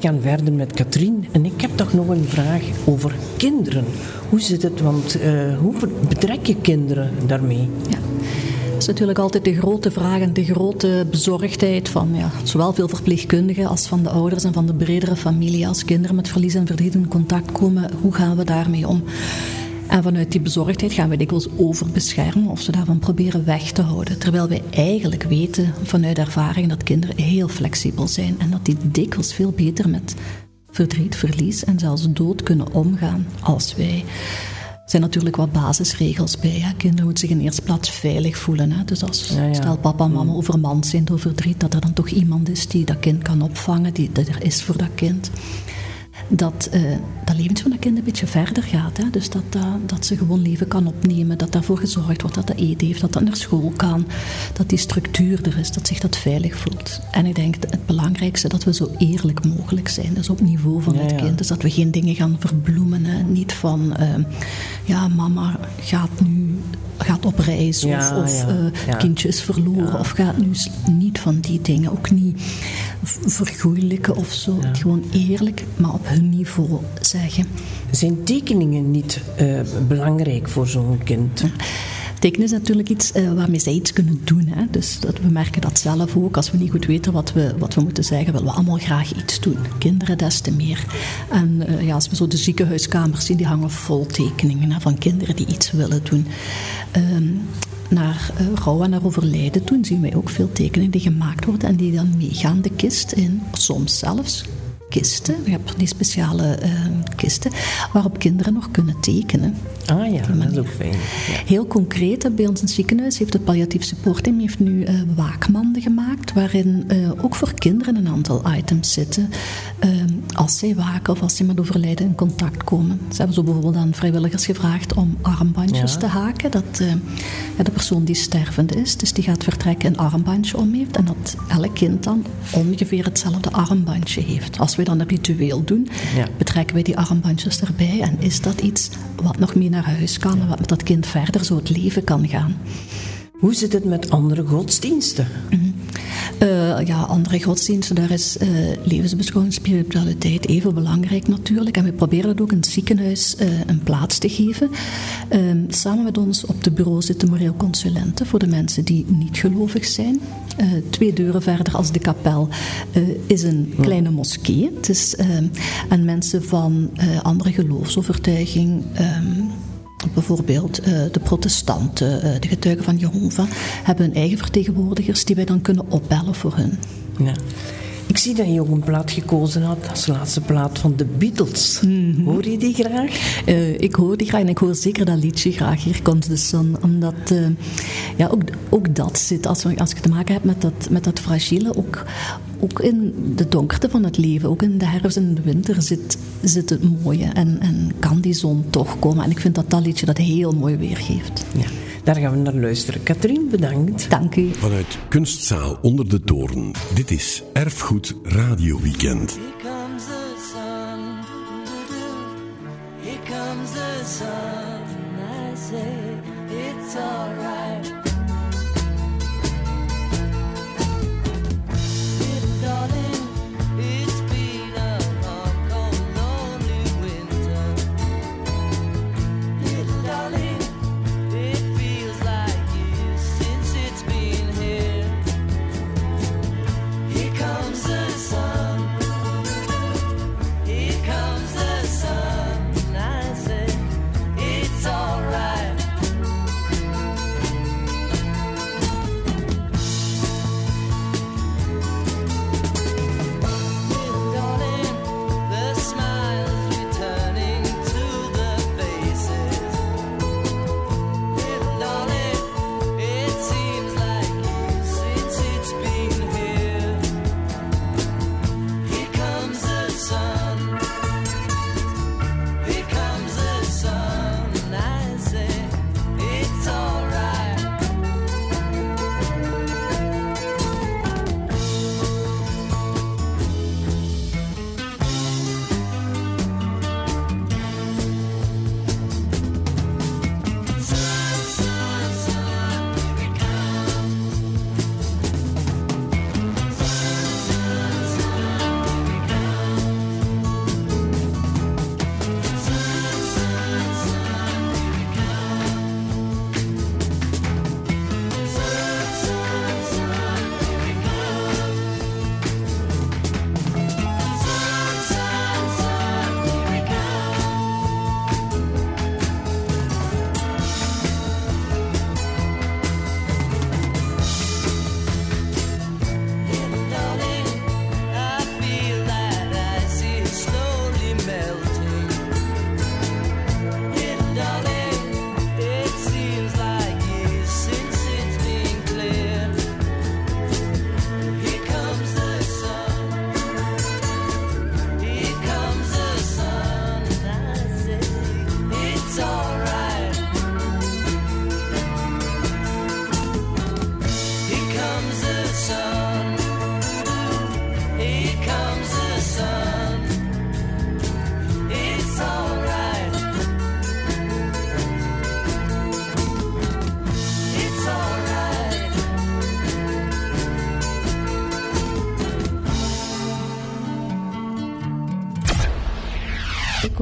wij gaan verder met Katrien. En ik heb toch nog een vraag over kinderen. Hoe zit het? Want eh, hoe betrek je kinderen daarmee? Ja. Is natuurlijk altijd de grote vraag en de grote bezorgdheid van ja, zowel veel verpleegkundigen als van de ouders en van de bredere familie. Als kinderen met verlies en verdriet in contact komen, hoe gaan we daarmee om? En vanuit die bezorgdheid gaan we dikwijls overbeschermen of ze daarvan proberen weg te houden. Terwijl wij eigenlijk weten vanuit ervaring dat kinderen heel flexibel zijn en dat die dikwijls veel beter met verdriet, verlies en zelfs dood kunnen omgaan als wij. Er zijn natuurlijk wat basisregels bij. Hè. Kinderen moeten zich in eerste plaats veilig voelen. Hè. Dus als Ja, ja. stel papa en mama overmand zijn door verdriet, dat er dan toch iemand is die dat kind kan opvangen, die die er is voor dat kind. Dat eh, dat leventje van dat kind een beetje verder gaat. Hè. Dus dat, dat, dat ze gewoon leven kan opnemen, dat daarvoor gezorgd wordt dat dat eten heeft, dat dat naar school kan, dat die structuur er is, dat zich dat veilig voelt. En ik denk het belangrijkste dat we zo eerlijk mogelijk zijn, dus op niveau van Ja, het ja. kind. Dus dat we geen dingen gaan verbloemen. Hè. Niet van, eh, ja, mama gaat nu gaat op reis Ja, of, of ja, eh, ja. kindje is verloren of gaat nu niet van die dingen. Ook niet vergoeilijken of zo. Gewoon eerlijk, maar op hun niveau zeggen. Zijn tekeningen niet eh, belangrijk voor zo'n kind? Tekenen is natuurlijk iets eh, waarmee zij iets kunnen doen. Hè? Dus dat, we merken dat zelf ook. Als we niet goed weten wat we, wat we moeten zeggen, willen we allemaal graag iets doen. Kinderen des te meer. En eh, ja, als we zo de ziekenhuiskamers zien, die hangen vol tekeningen hè, van kinderen die iets willen doen. Ehm, naar eh, rouw en naar overlijden toe zien wij ook veel tekeningen die gemaakt worden en die dan meegaan de kist in. Soms zelfs kisten. Je hebt die speciale eh, kisten waarop kinderen nog kunnen tekenen. Ah ja, dat is ook fijn. Heel concreet, bij ons in het ziekenhuis heeft het palliatief supportteam heeft nu eh, waakmanden gemaakt, waarin eh, ook voor kinderen een aantal items zitten. eh, als zij waken of als zij met overlijden in contact komen. Ze hebben zo bijvoorbeeld aan vrijwilligers gevraagd om armbandjes Ja. te haken. Dat eh, ja, de persoon die stervende is, dus die gaat vertrekken, een armbandje om heeft. En dat elk kind dan ongeveer hetzelfde armbandje heeft. Als we dan een ritueel doen, Ja. betrekken wij die armbandjes erbij. En is dat iets wat nog mee naar huis kan en wat met dat kind verder zo het leven kan gaan? Hoe zit het met andere godsdiensten? Eh, ja, andere godsdiensten, daar is eh, levensbeschouwing, spiritualiteit even belangrijk natuurlijk. En we proberen dat ook in het ziekenhuis eh, een plaats te geven. Ehm, samen met ons op de bureau zitten moreel consulenten voor de mensen die niet gelovig zijn. Eh, twee deuren verder als de kapel eh, is een kleine moskee. Het is, ehm, en mensen van eh, andere geloofsovertuiging. ehm, Bijvoorbeeld eh, de protestanten, eh, de getuigen van Jehovah, hebben hun eigen vertegenwoordigers die wij dan kunnen opbellen voor hun. Ja. Ik zie dat je ook een plaat gekozen had als laatste plaat van de Beatles. Hoor je die graag? Eh, ik hoor die graag en ik hoor zeker dat liedje graag. Hier komt de zon. Omdat eh, ja, ook, ook dat zit, als, we, als je te maken hebt met dat, met dat fragiele, ook, ook in de donkerte van het leven, ook in de herfst en de winter zit, zit het mooie. En, en kan die zon toch komen. En ik vind dat dat liedje dat heel mooi weergeeft. Ja, daar gaan we naar luisteren. Katrien, bedankt. Dank u. Vanuit Kunstzaal onder de toren. Dit is Erfgoed Radio Weekend.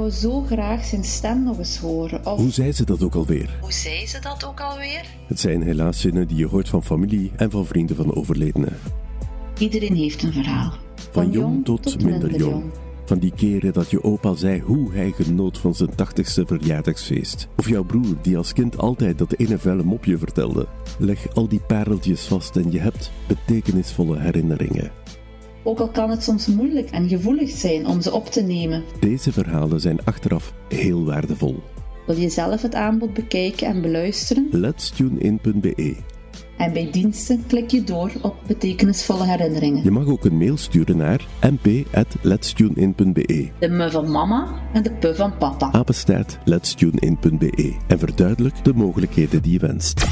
Wou zo graag zijn stem nog eens horen. Of Hoe zei ze dat ook alweer? hoe zei ze dat ook alweer? Het zijn helaas zinnen die je hoort van familie en van vrienden van overledenen. Iedereen heeft een verhaal. Van jong tot minder jong. Van die keren dat je opa zei hoe hij genoot van zijn 80ste verjaardagsfeest. Of jouw broer die als kind altijd dat ene vuile mopje vertelde. Leg al die pareltjes vast en je hebt betekenisvolle herinneringen. Ook al kan het soms moeilijk en gevoelig zijn om ze op te nemen. Deze verhalen zijn achteraf heel waardevol. Wil je zelf het aanbod bekijken en beluisteren? Letstunein.be En bij diensten klik je door op betekenisvolle herinneringen. Je mag ook een mail sturen naar mp.letstunein.be De me van mama en de pu van papa. apenstaart letstunein.be en verduidelijk de mogelijkheden die je wenst.